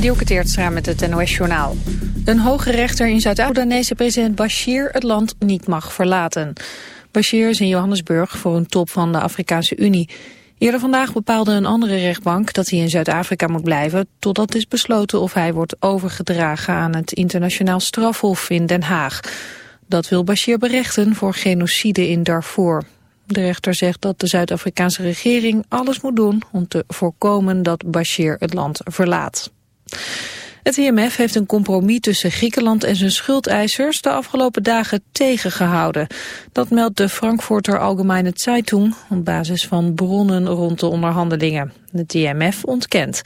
Dielke Teertstra met het NOS-journaal. Een hoge rechter in Zuid-Sudanese president Bashir het land niet mag verlaten. Bashir is in Johannesburg voor een top van de Afrikaanse Unie. Eerder vandaag bepaalde een andere rechtbank dat hij in Zuid-Afrika moet blijven... totdat is besloten of hij wordt overgedragen aan het internationaal strafhof in Den Haag. Dat wil Bashir berechten voor genocide in Darfur. De rechter zegt dat de Zuid-Afrikaanse regering alles moet doen om te voorkomen dat Bashir het land verlaat. Het IMF heeft een compromis tussen Griekenland en zijn schuldeisers de afgelopen dagen tegengehouden. Dat meldt de Frankfurter Allgemeine Zeitung op basis van bronnen rond de onderhandelingen. Het IMF ontkent.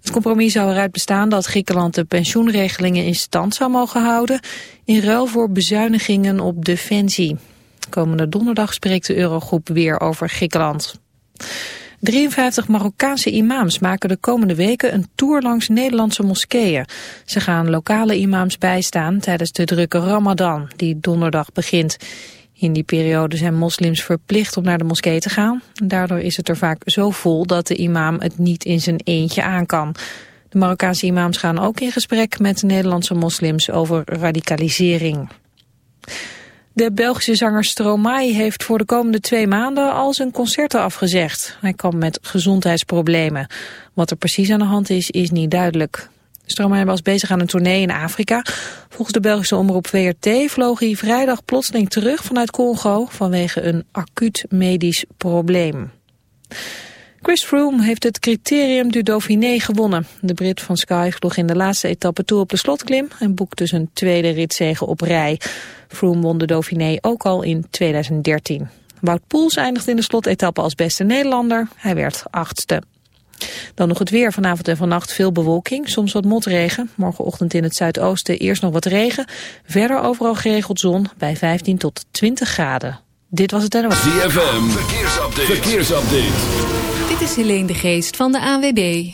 Het compromis zou eruit bestaan dat Griekenland de pensioenregelingen in stand zou mogen houden in ruil voor bezuinigingen op defensie. Komende donderdag spreekt de Eurogroep weer over Griekenland. 53 Marokkaanse imams maken de komende weken een tour langs Nederlandse moskeeën. Ze gaan lokale imams bijstaan tijdens de drukke Ramadan, die donderdag begint. In die periode zijn moslims verplicht om naar de moskee te gaan. Daardoor is het er vaak zo vol dat de imam het niet in zijn eentje aan kan. De Marokkaanse imams gaan ook in gesprek met Nederlandse moslims over radicalisering. De Belgische zanger Stromae heeft voor de komende twee maanden al zijn concerten afgezegd. Hij kwam met gezondheidsproblemen. Wat er precies aan de hand is, is niet duidelijk. Stromae was bezig aan een tournee in Afrika. Volgens de Belgische omroep VRT vloog hij vrijdag plotseling terug vanuit Congo vanwege een acuut medisch probleem. Chris Froome heeft het criterium du Dauphiné gewonnen. De Brit van Sky vloog in de laatste etappe toe op de slotklim en boekte zijn tweede ritzege op rij. Froome won de Dauphiné ook al in 2013. Wout Poels eindigde in de slotetappe als beste Nederlander. Hij werd achtste. Dan nog het weer. Vanavond en vannacht veel bewolking, soms wat motregen. Morgenochtend in het zuidoosten eerst nog wat regen. Verder overal geregeld zon bij 15 tot 20 graden. Dit was het NOS. ZFM, verkeersupdate. verkeersupdate. Dit is Helene de Geest van de ANWB.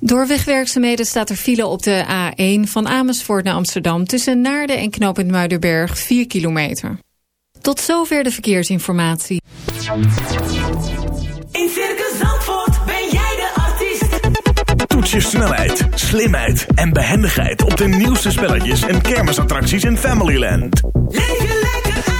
Door wegwerkzaamheden staat er file op de A1 van Amersfoort naar Amsterdam... tussen Naarden en Knopend Muiderberg 4 kilometer. Tot zover de verkeersinformatie. In Circus Zandvoort ben jij de artiest. Toets je snelheid, slimheid en behendigheid... op de nieuwste spelletjes en kermisattracties in Familyland. Leef je lekker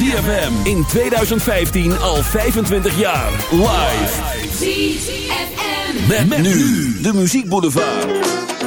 ZFM in 2015 al 25 jaar. Live. ZFM. Met, met nu de Muziek Boulevard.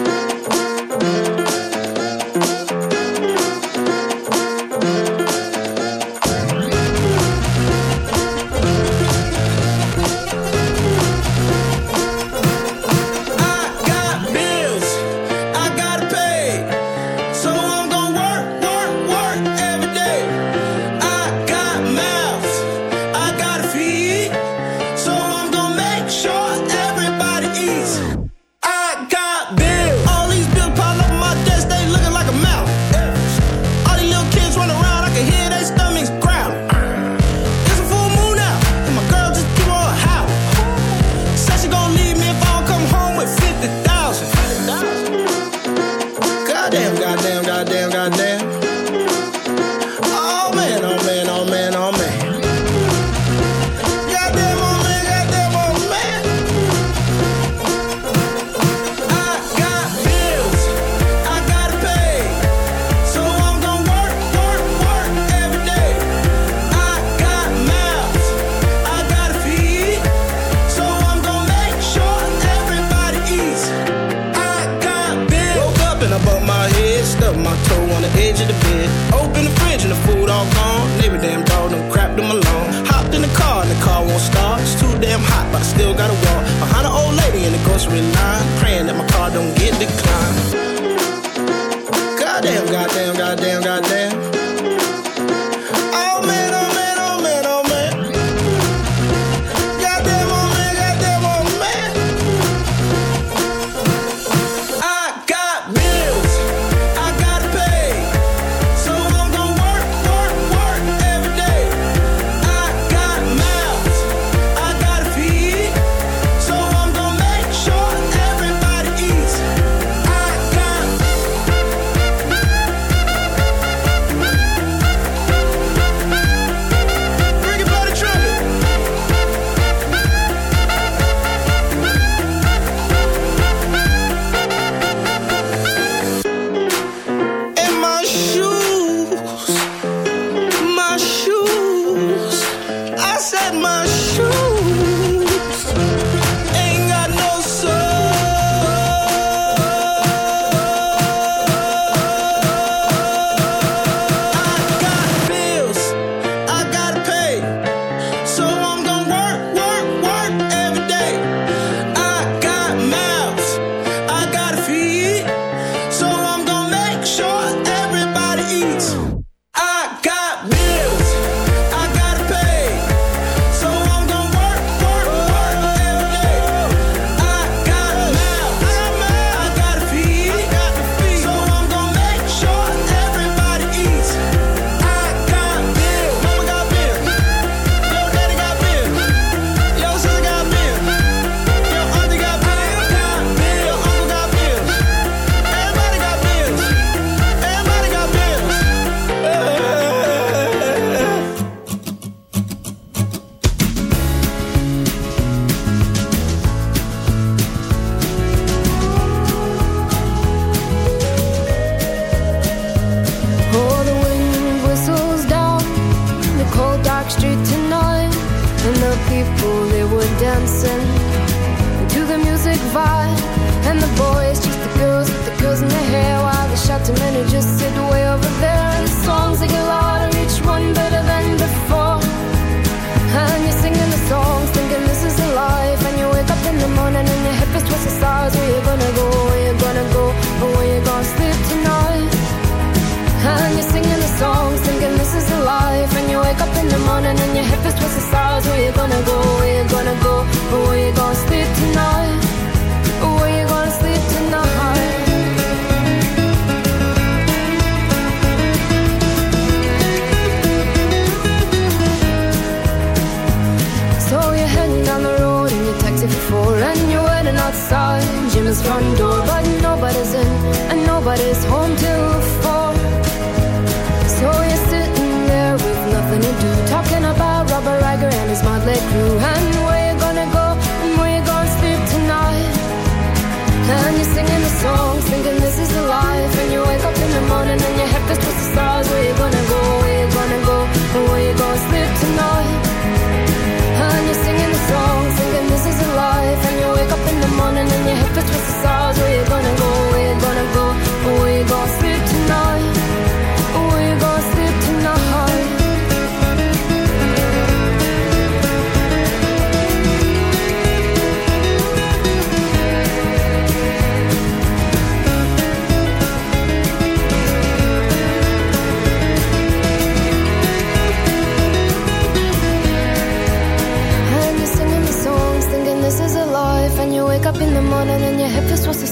gonna go? Where you gonna go? Where you gonna sleep tonight? Where you gonna sleep tonight? So you're down the road in your taxi four, and you're waiting outside Jimmy's front door, but nobody's in and nobody's home.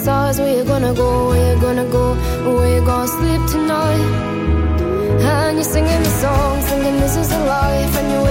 stars. Where you gonna go? Where you gonna go? Where you gonna sleep tonight? And you're singing the song, thinking this is the life, and you're.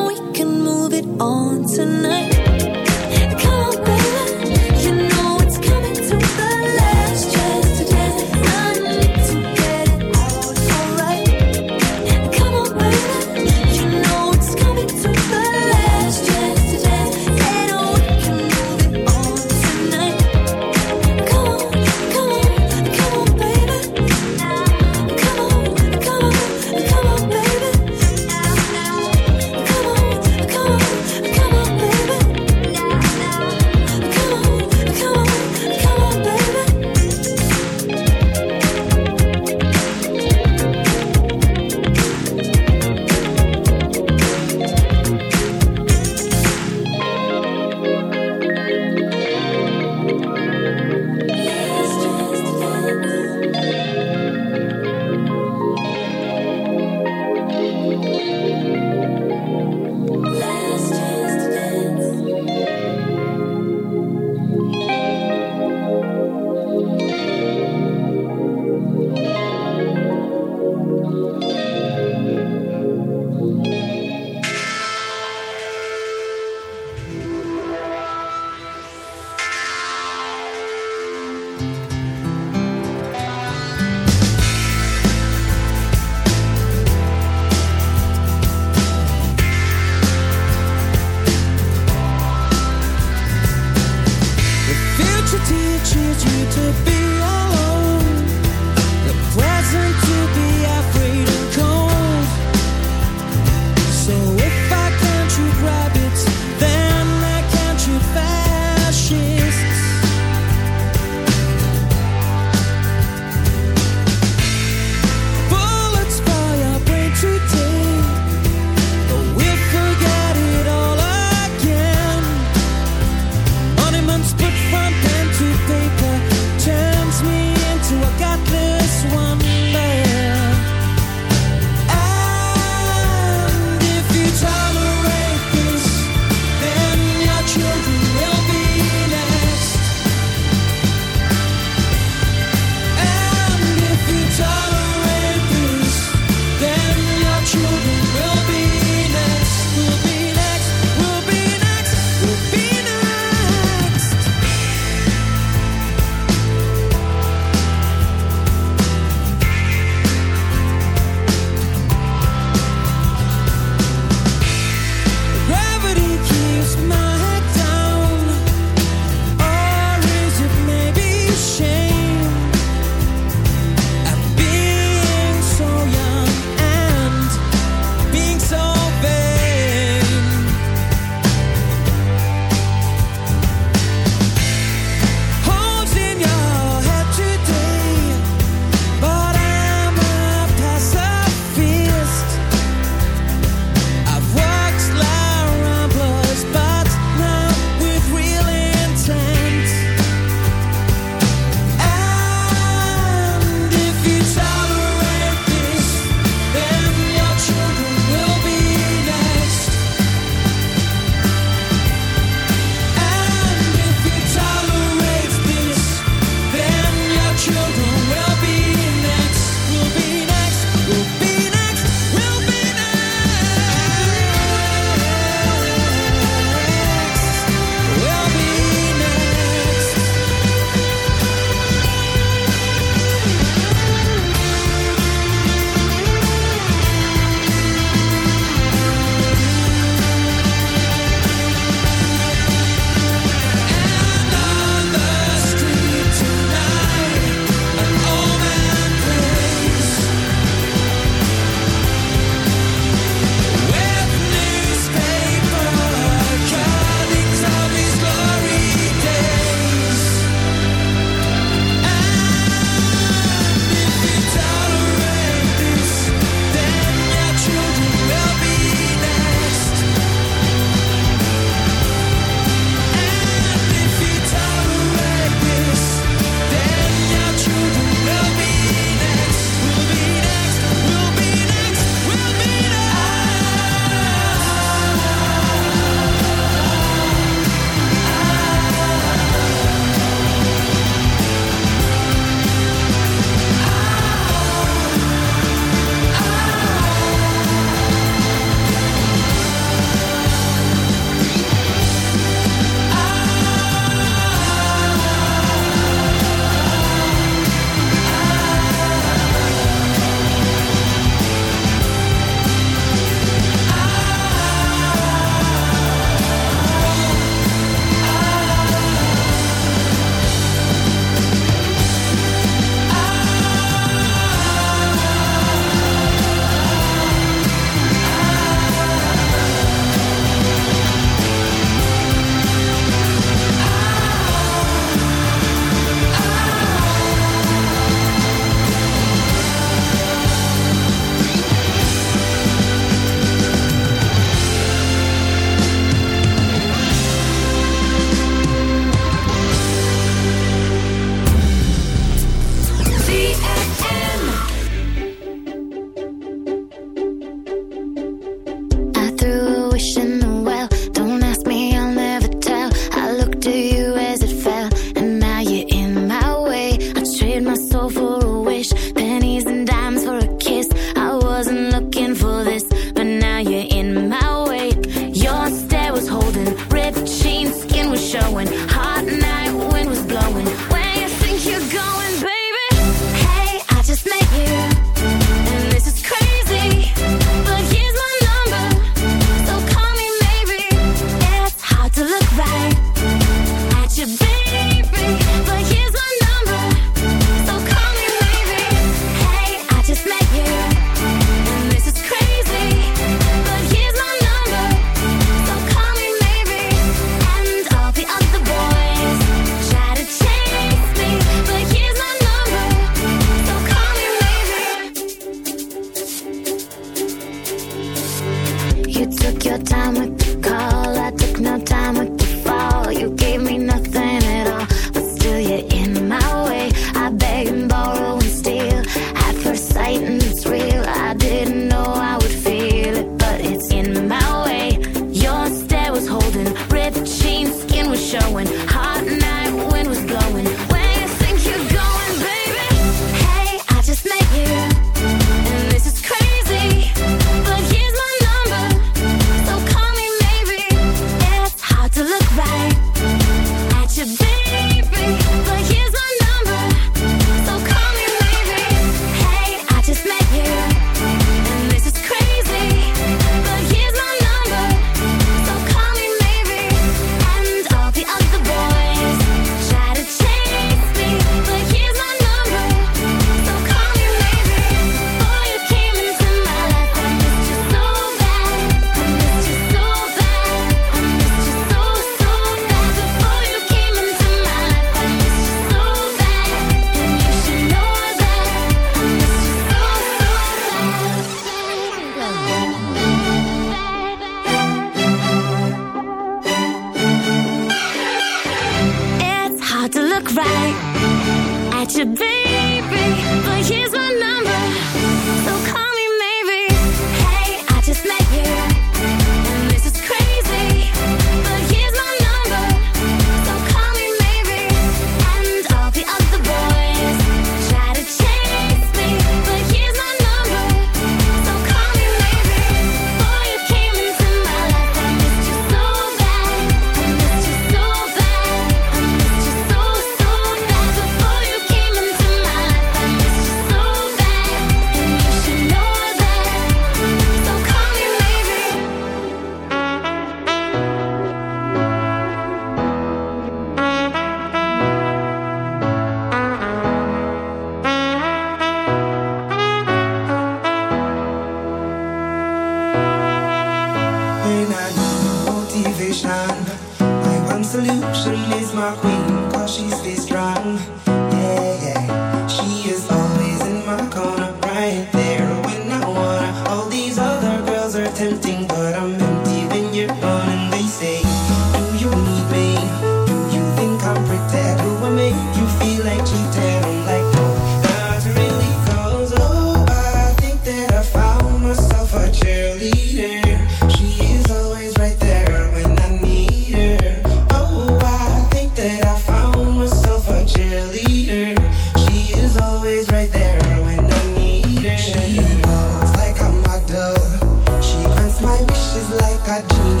at you.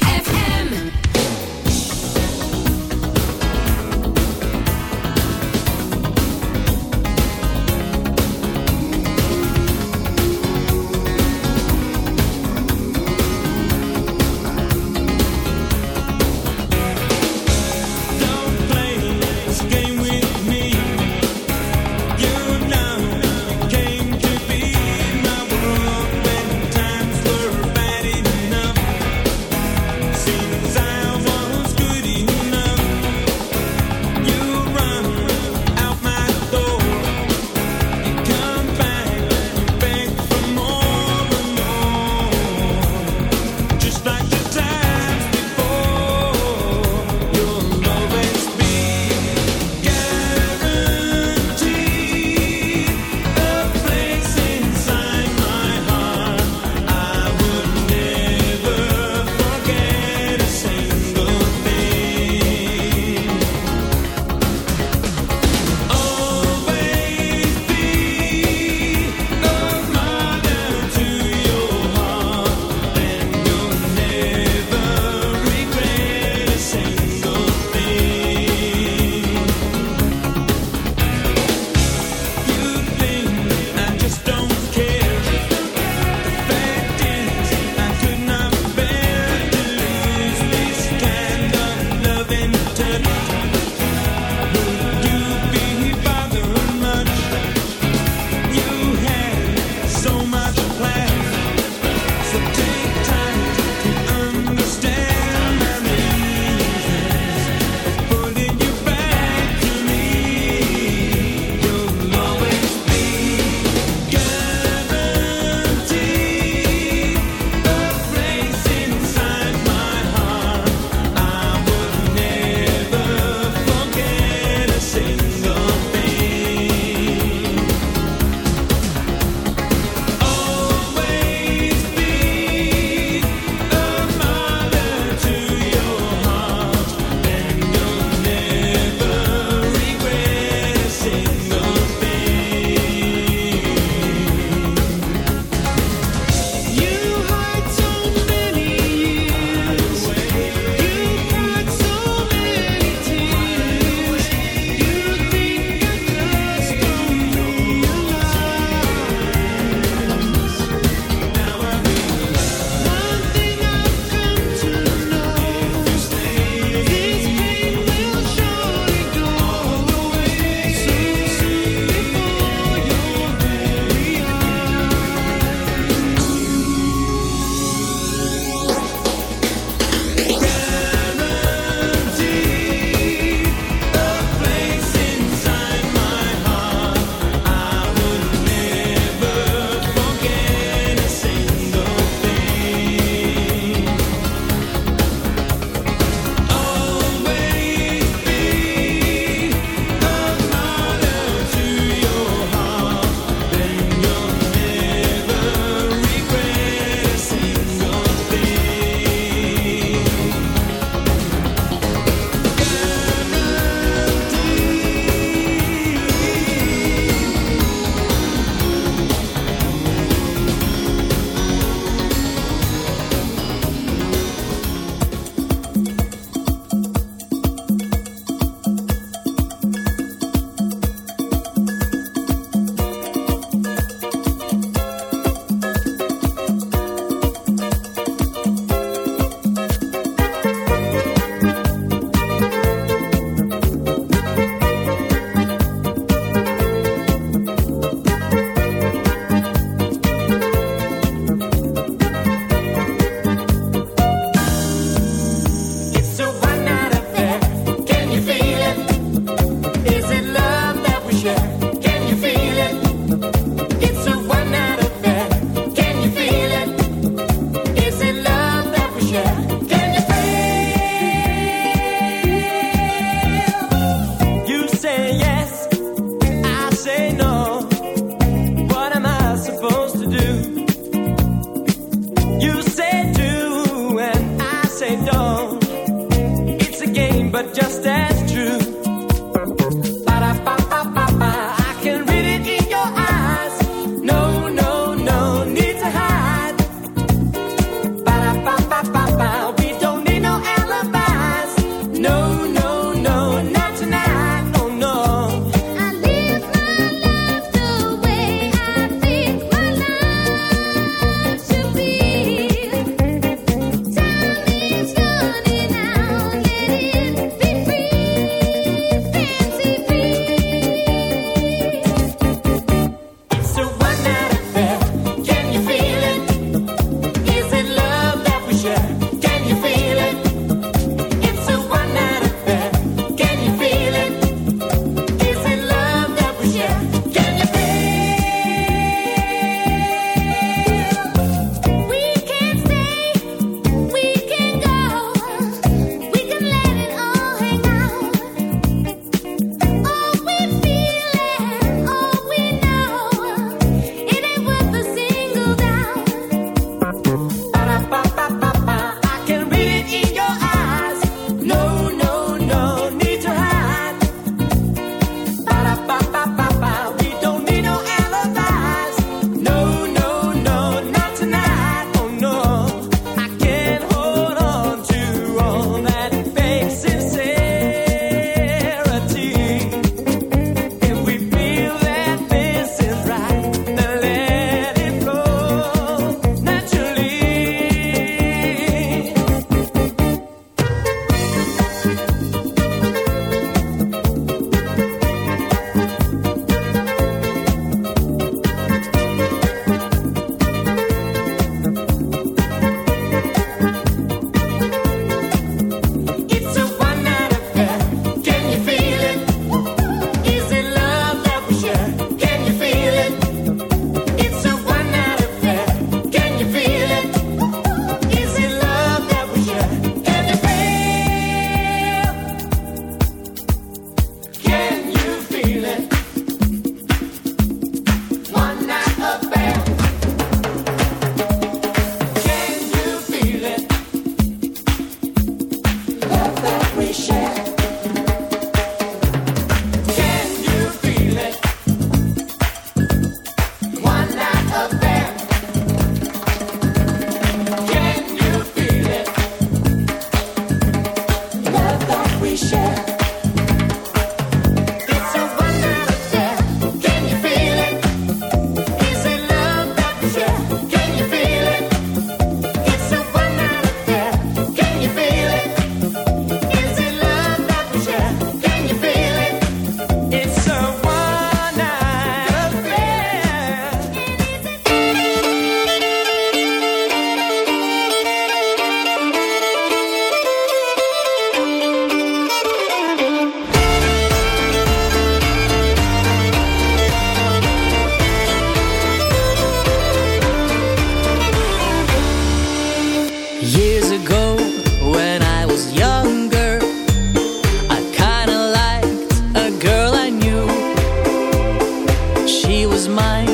time,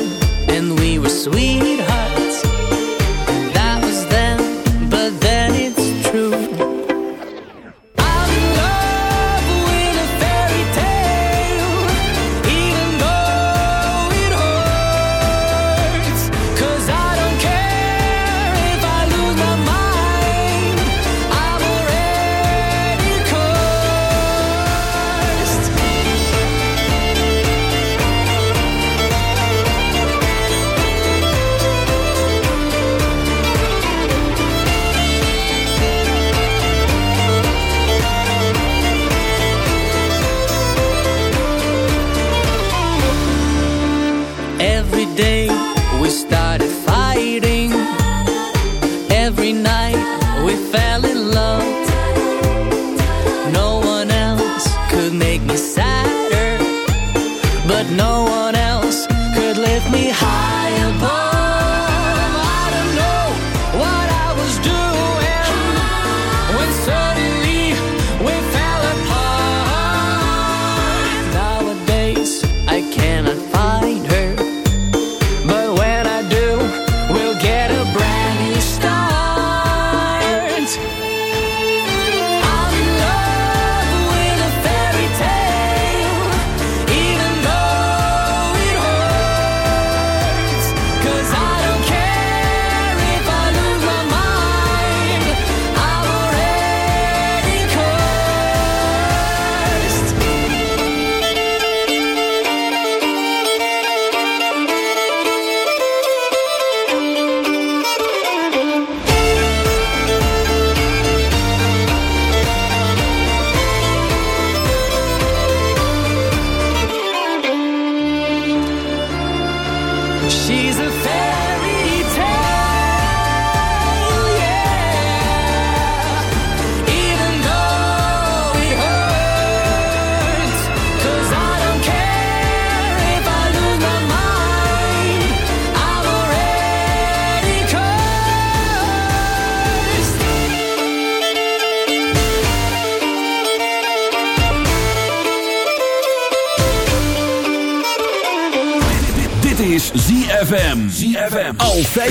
and we were sweet.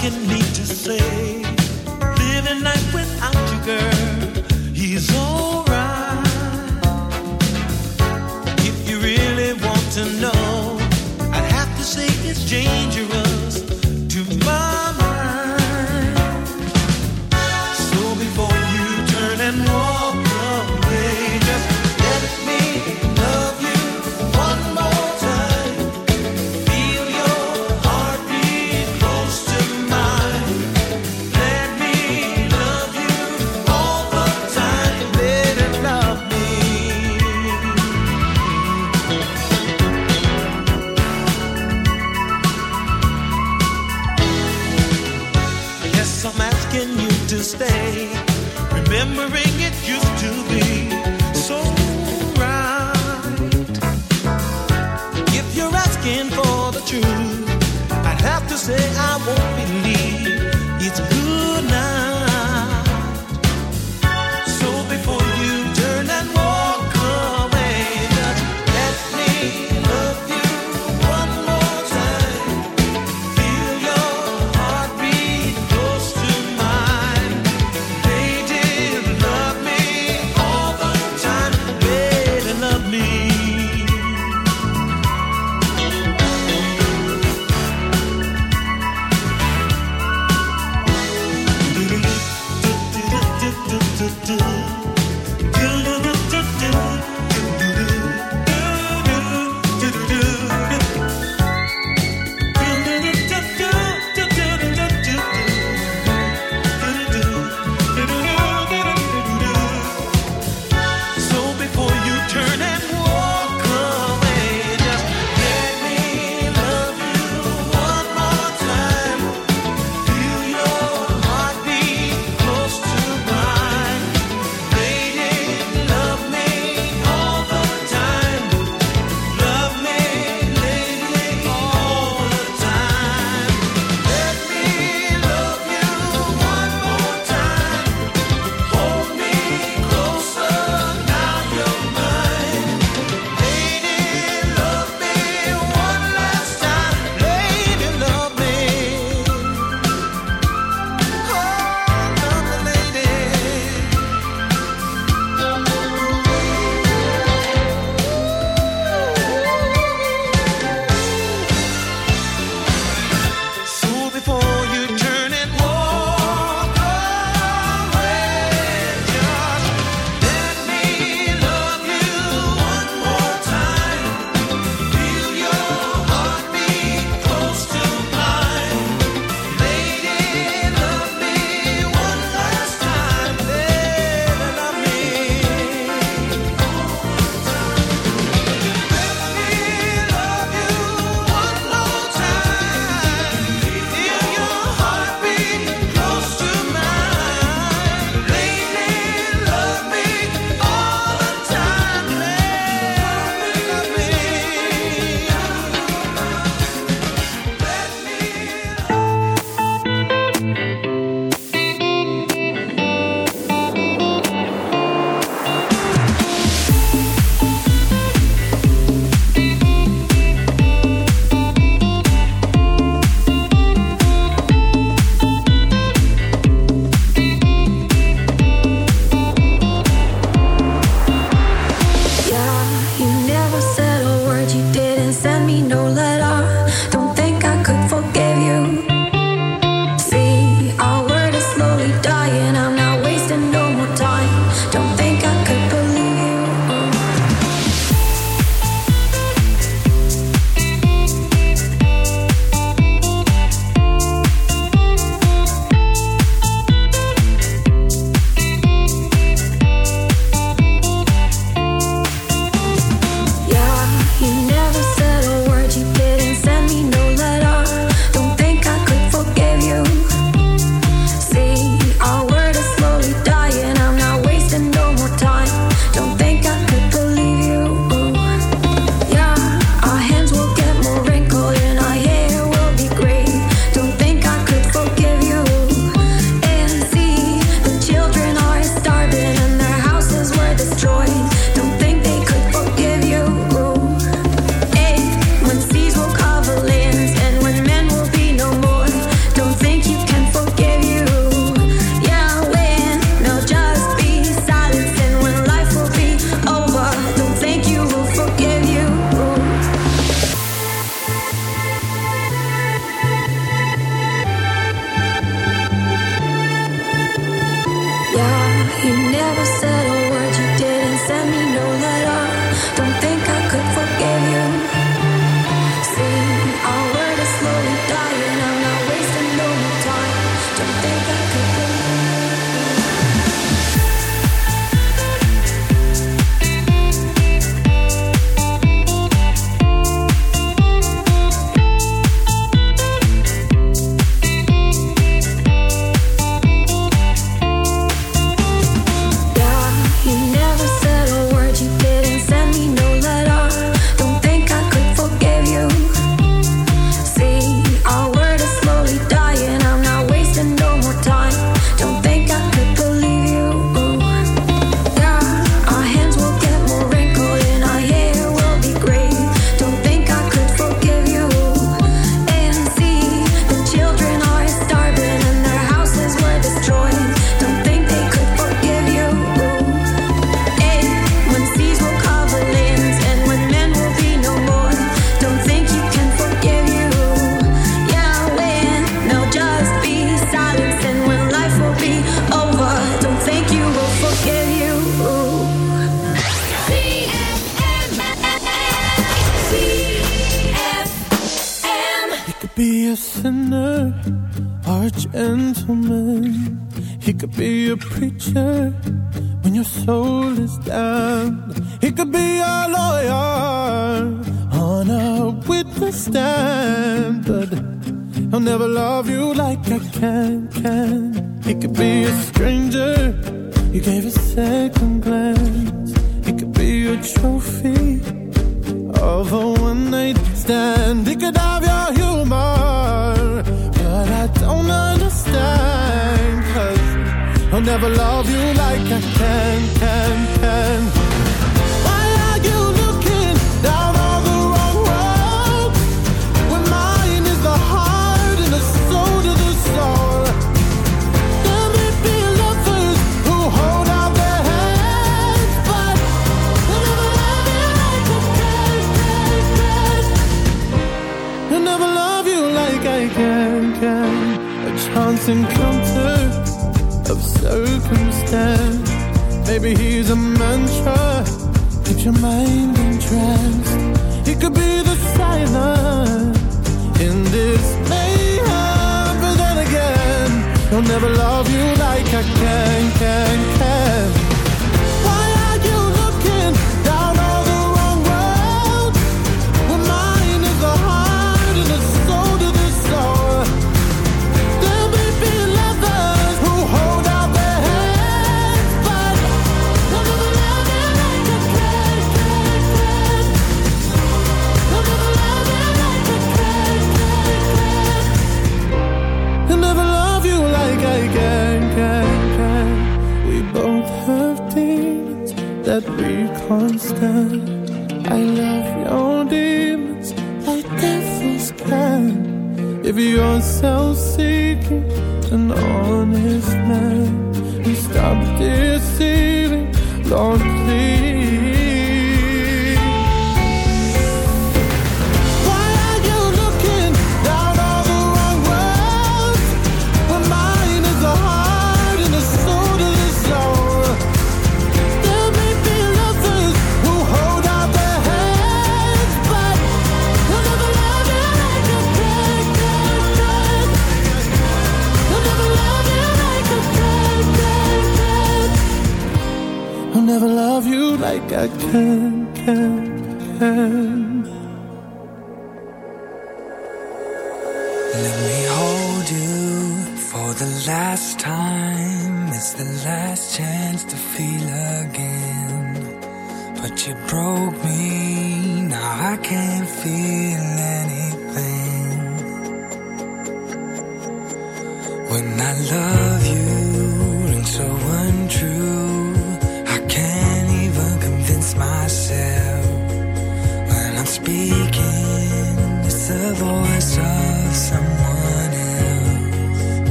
Can me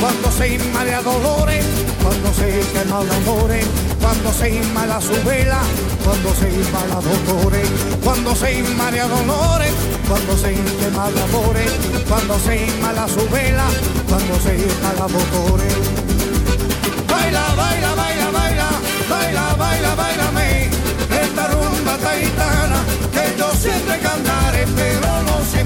Cuando se inmala dolores, cuando se quema de amores, cuando se inmala su vela, cuando se inmala dolores, cuando se inmala dolores, cuando se quema de amores, cuando se inmala su vela, cuando se inmala dolores. Baila, baila, baila, baila, baila, baila, baila, esta rumba taitana que yo siempre cantaré, pero no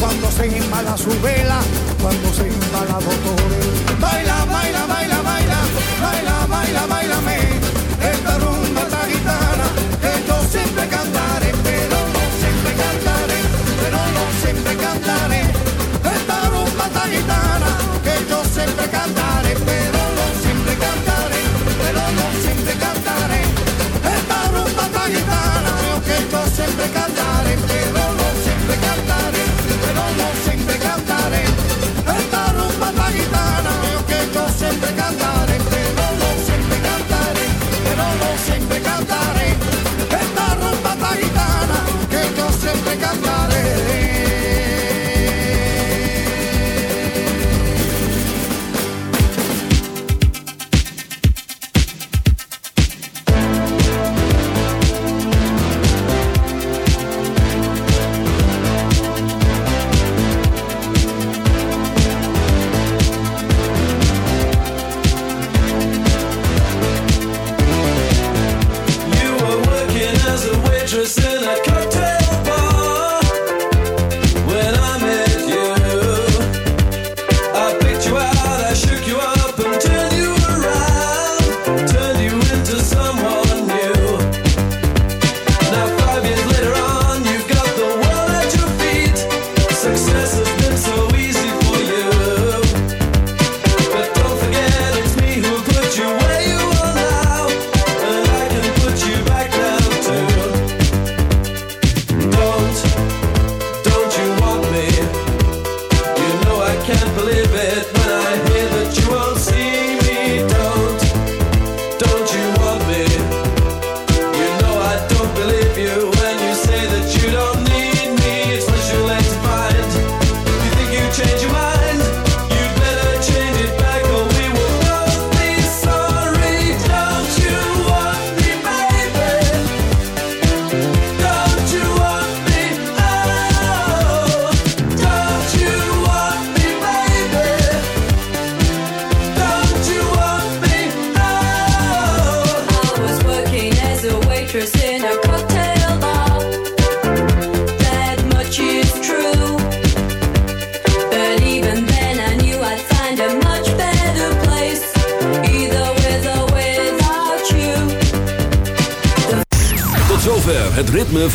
cuando se inmala su vela, cuando se inmala dolores. Baila, baila, baila, baila, baila, baila, baila, sacaré.